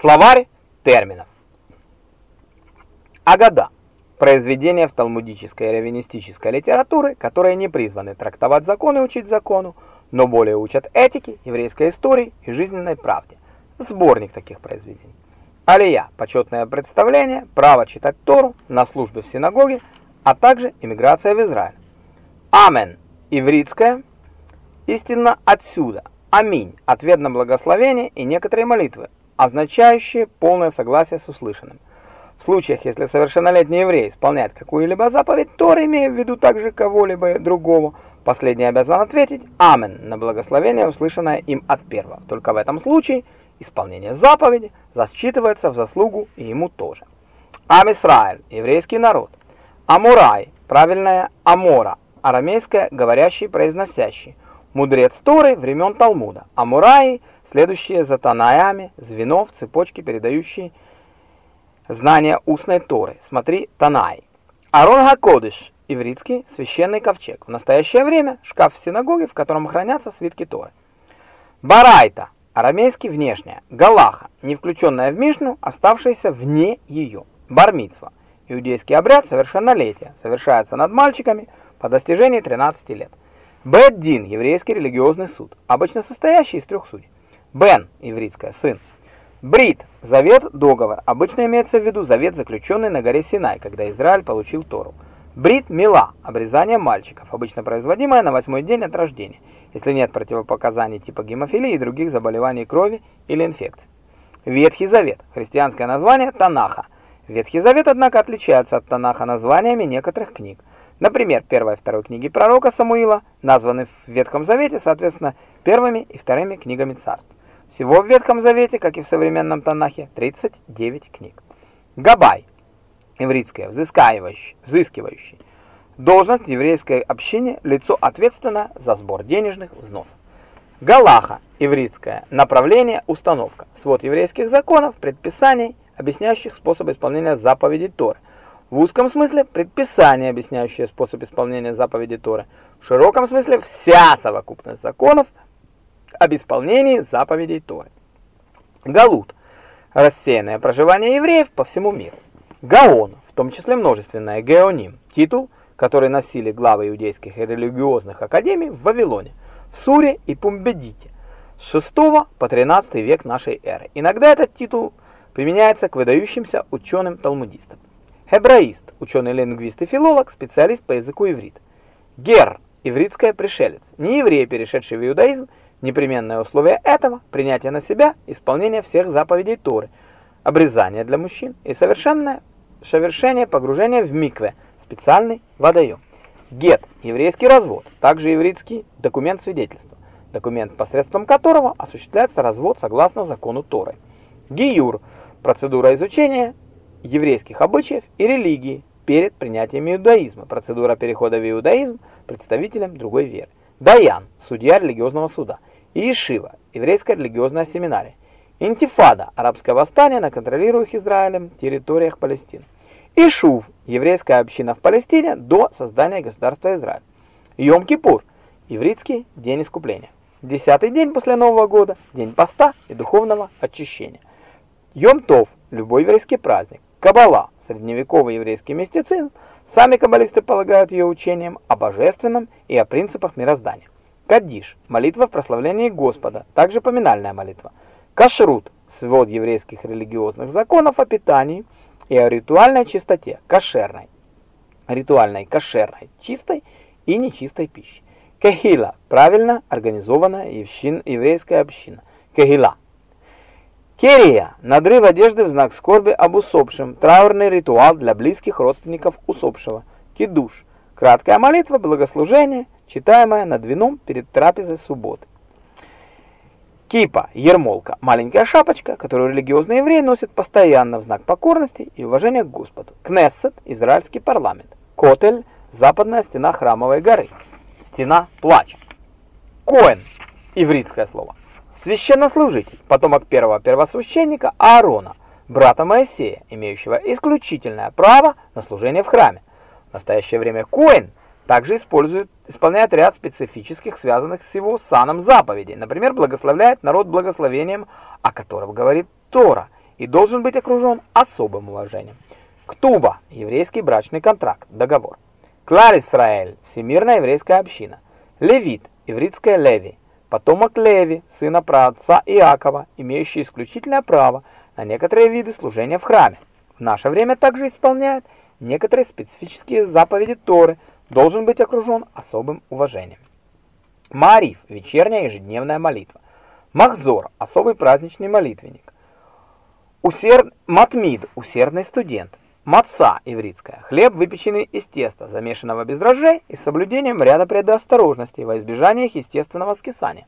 Словарь терминов. Агада – произведения в талмудической и раввинистической литературе, которые не призваны трактовать законы и учить закону, но более учат этике, еврейской истории и жизненной правде. Сборник таких произведений. Алия – почетное представление, право читать Тору на службе в синагоге, а также иммиграция в Израиль. Амен – ивритское, истинно отсюда. Аминь – ответ на благословение и некоторые молитвы, означающие полное согласие с услышанным. В случаях, если совершеннолетний еврей исполняет какую-либо заповедь Торы, имея в виду также кого-либо другого, последний обязан ответить «Амен» на благословение, услышанное им от первого. Только в этом случае исполнение заповеди засчитывается в заслугу и ему тоже. Ам Исраэль, еврейский народ. Амурай, правильное Амора, арамейское, говорящий, произносящий. Мудрец Торы времен Талмуда. Амураи, следующие за Танаями, звено в цепочке, передающие Знание устной Торы. Смотри Танай. Арон Гакодыш. Ивритский священный ковчег. В настоящее время шкаф в синагоге, в котором хранятся свитки Торы. Барайта. Арамейский внешняя. Галаха. Не включенная в Мишну, оставшаяся вне ее. Бармицва. Иудейский обряд совершеннолетия. Совершается над мальчиками по достижении 13 лет. Бет-Дин. Еврейский религиозный суд. Обычно состоящий из трех судей. Бен. Ивритская. Сын. Брит – завет, договор. Обычно имеется в виду завет, заключенный на горе Синай, когда Израиль получил Тору. Брит – мила – обрезание мальчиков, обычно производимое на восьмой день от рождения, если нет противопоказаний типа гемофилии и других заболеваний крови или инфекций. Ветхий Завет – христианское название Танаха. Ветхий Завет, однако, отличается от Танаха названиями некоторых книг. Например, первая и второй книги пророка Самуила названы в Ветхом Завете, соответственно, первыми и вторыми книгами царств. Всего в Ветхом Завете, как и в современном Танахе, 39 книг. Габай, еврейское, взыскивающий, взыскивающий. Должность в еврейской общине – лицо ответственное за сбор денежных взносов. Галаха, еврейское, направление, установка. Свод еврейских законов, предписаний, объясняющих способ исполнения заповедей Торы. В узком смысле предписание, объясняющее способ исполнения заповедей Торы. В широком смысле вся совокупность законов, об исполнении заповедей Торы. Галут – рассеянное проживание евреев по всему миру. Гаон, в том числе множественное геоним, титул, который носили главы иудейских и религиозных академий в Вавилоне, в Суре и Пумбедите с 6 по 13 век нашей эры. Иногда этот титул применяется к выдающимся ученым-талмудистам. Хебраист – ученый-лингвист и филолог, специалист по языку иврит. Гер – ивритская пришелец, не еврей, перешедший в иудаизм, Непременное условие этого – принятие на себя исполнение всех заповедей Торы, обрезание для мужчин и совершенное совершение погружения в микве, специальный водоем. Гет – еврейский развод, также еврейский документ свидетельства, документ, посредством которого осуществляется развод согласно закону Торы. Гиюр – процедура изучения еврейских обычаев и религии перед принятием иудаизма, процедура перехода в иудаизм представителям другой веры. Даян – судья религиозного суда – и Ишива, еврейская религиозная семинария. Интифада, арабское восстание на контролируемых Израилем территориях Палестины. Ишув, еврейская община в Палестине до создания государства Израиль. Йом-Кипур, еврейский день искупления. Десятый день после Нового года, день поста и духовного очищения. Йом-Тов, любой еврейский праздник. Каббала, средневековый еврейский мистицизм. Сами каббалисты полагают ее учением о божественном и о принципах мироздания. Каддиш – молитва в прославлении Господа, также поминальная молитва. Кашрут – свод еврейских религиозных законов о питании и о ритуальной чистоте, кошерной, ритуальной, кошерной, чистой и нечистой пищи. Кехила – правильно организованная еврейская община. Кехила. Керия – надрыв одежды в знак скорби об усопшем, траурный ритуал для близких родственников усопшего. Кидуш – краткая молитва, благослужение – читаемая над вином перед трапезой субботы. Кипа, ермолка, маленькая шапочка, которую религиозные евреи носят постоянно в знак покорности и уважения к Господу. Кнессет, израильский парламент. Котель, западная стена храмовой горы. Стена плача. Коэн, ивритское слово. Священнослужитель, потомок первого первосвященника Аарона, брата Моисея, имеющего исключительное право на служение в храме. В настоящее время Коэн также использует, исполняет ряд специфических, связанных с его саном заповедей. Например, благословляет народ благословением, о котором говорит Тора, и должен быть окружен особым уважением. Ктуба – еврейский брачный контракт, договор. Клар Исраэль – всемирная еврейская община. Левит – ивритская Леви, потомок Леви, сына праотца Иакова, имеющий исключительное право на некоторые виды служения в храме. В наше время также исполняет некоторые специфические заповеди Торы, должен быть окружен особым уважением. Мариф – вечерняя ежедневная молитва. Махзор – особый праздничный молитвенник. Усер... Матмид – усердный студент. Маца – ивритская – хлеб, выпеченный из теста, замешанного без дрожжей и с соблюдением ряда предосторожностей во избежание их естественного скисания.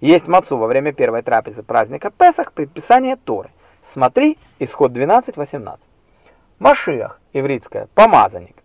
Есть мацу во время первой трапезы праздника Песах предписание Торы. Смотри, исход 12.18. Машиах – ивритская – помазанник.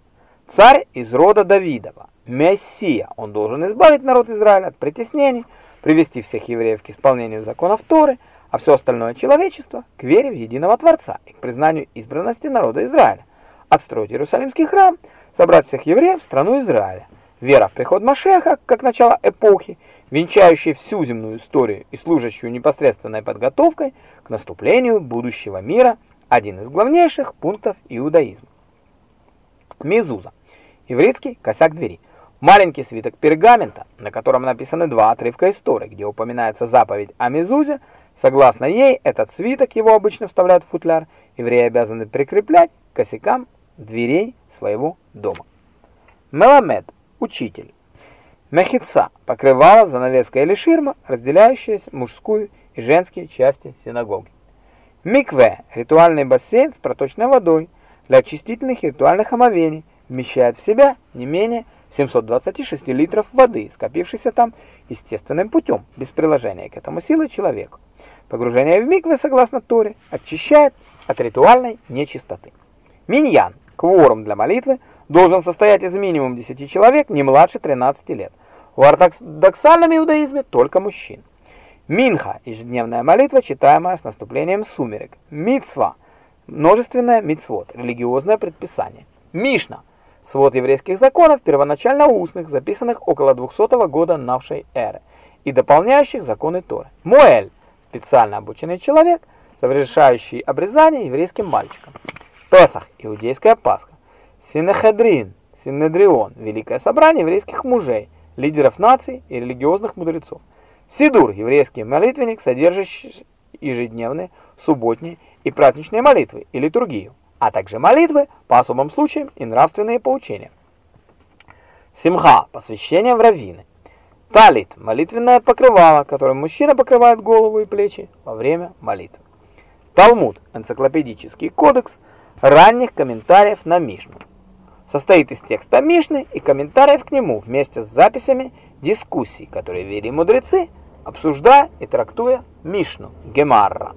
Царь из рода Давидова. Мессия. Он должен избавить народ Израиля от притеснений, привести всех евреев к исполнению законов Торы, а все остальное человечество к вере в единого Творца и к признанию избранности народа Израиля, отстроить Иерусалимский храм, собрать всех евреев в страну Израиля. Вера в приход Машеха, как начало эпохи, венчающей всю земную историю и служащую непосредственной подготовкой к наступлению будущего мира, один из главнейших пунктов иудаизма. Мезуза. Ивритский косяк двери. Маленький свиток пергамента, на котором написаны два отрывка истории, где упоминается заповедь о Мезузе. Согласно ей, этот свиток его обычно вставляют в футляр. Евреи обязаны прикреплять к косякам дверей своего дома. Меламед – учитель. Мехица – покрывало, занавеска или ширма, разделяющая мужскую и женские части синагоги. Микве – ритуальный бассейн с проточной водой для очистительных ритуальных омовений, вмещает в себя не менее 726 литров воды, скопившейся там естественным путем, без приложения к этому силы человека. Погружение в микве, согласно Торе, очищает от ритуальной нечистоты. Миньян, кворум для молитвы, должен состоять из минимум 10 человек не младше 13 лет. В ортодоксальном иудаизме только мужчин. Минха – ежедневная молитва, читаемая с наступлением сумерек. Мицва – множественное мицвод, религиозное предписание. Мишна – Свод еврейских законов, первоначально устных, записанных около 200 года нашей эры, и дополняющих законы Торы. Моэль – специально обученный человек, совершающий обрезание еврейским мальчикам. Песах – иудейская Пасха. Синехедрин, Синедрион – великое собрание еврейских мужей, лидеров наций и религиозных мудрецов. Сидур – еврейский молитвенник, содержащий ежедневные, субботние и праздничные молитвы и литургию а также молитвы по особым случаям и нравственные поучения. Симха – посвящение в раввины. Талит – молитвенное покрывало, которым мужчина покрывает голову и плечи во время молитвы. Талмуд – энциклопедический кодекс ранних комментариев на Мишну. Состоит из текста Мишны и комментариев к нему вместе с записями дискуссий, которые вели мудрецы, обсуждая и трактуя Мишну, Гемарра.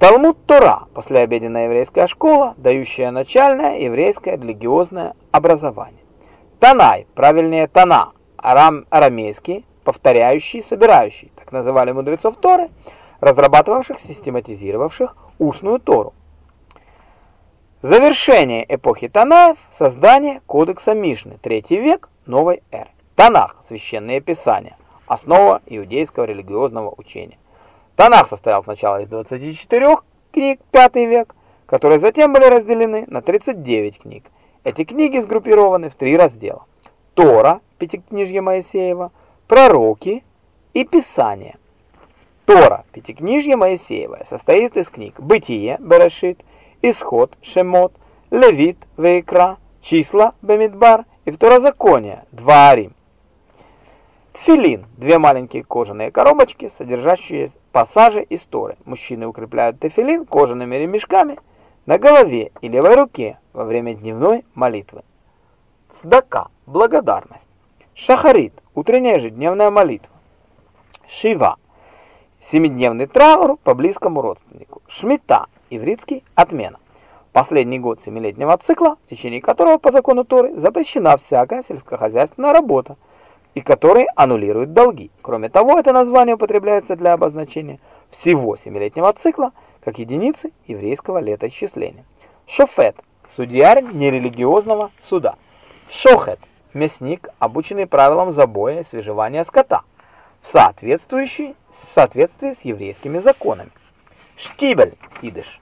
Талмуд Тора, послеобеденная еврейская школа, дающая начальное еврейское религиозное образование. Танай, правильнее Тана, арам, арамейский, повторяющий, собирающий, так называли мудрецов Торы, разрабатывавших, систематизировавших устную Тору. Завершение эпохи Танаев – создание кодекса Мишны, третий век новой эры. Танах – священные писания, основа иудейского религиозного учения. Танах состоял сначала из 24 книг, 5 век, которые затем были разделены на 39 книг. Эти книги сгруппированы в три раздела. Тора, пятикнижье Моисеева, пророки и Писание. Тора, пятикнижье Моисеева, состоит из книг Бытие, Берешит, Исход, Шемот, Левит, Вейкра, Числа, Бемидбар и Второзаконие, Дварим. Тфилин – две маленькие кожаные коробочки, содержащие пассажи истории. Мужчины укрепляют тефилин кожаными ремешками на голове и левой руке во время дневной молитвы. Цдака – благодарность. Шахарит – утренняя ежедневная молитва. Шива – семидневный траур по близкому родственнику. Шмита – ивритский – отмена. Последний год семилетнего цикла, в течение которого по закону Торы запрещена всякая сельскохозяйственная работа – и который аннулирует долги. Кроме того, это название употребляется для обозначения всего семилетнего цикла как единицы еврейского летоисчисления. Шофет – судья нерелигиозного суда. Шохет – мясник, обученный правилам забоя и свежевания скота, в соответствующей, в соответствии с еврейскими законами. Штибель – идыш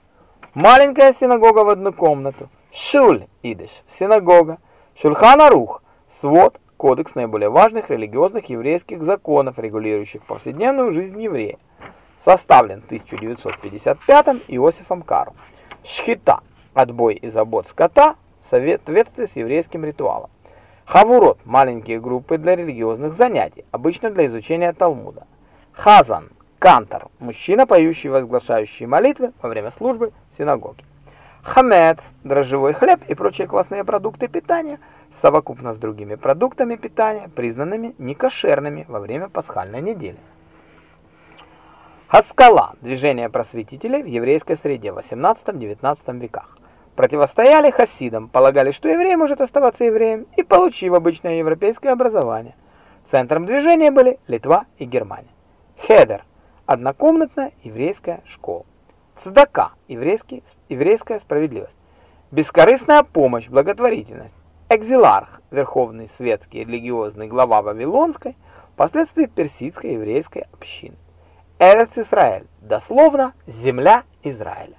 Маленькая синагога в одну комнату. Шуль, идиш, синагога. Шульхан-Арух, свод, кодекс наиболее важных религиозных еврейских законов, регулирующих повседневную жизнь еврея. Составлен в 1955 Иосифом Кару. Шхита, отбой и забот скота в соответствии с еврейским ритуалом. Хавурот – маленькие группы для религиозных занятий, обычно для изучения Талмуда. Хазан – кантор – мужчина, поющий и возглашающий молитвы во время службы в синагоге. Хамец – дрожжевой хлеб и прочие классные продукты питания, совокупно с другими продуктами питания, признанными некошерными во время пасхальной недели. Хаскала – движение просветителей в еврейской среде в 18-19 веках противостояли хасидам, полагали, что еврей может оставаться евреем и получив обычное европейское образование. Центром движения были Литва и Германия. Хедер – однокомнатная еврейская школа. Цдака – еврейская справедливость. Бескорыстная помощь, благотворительность. Экзиларх – верховный светский религиозный глава Вавилонской, впоследствии персидской еврейской общины. Эрец Израиль – дословно «земля Израиля».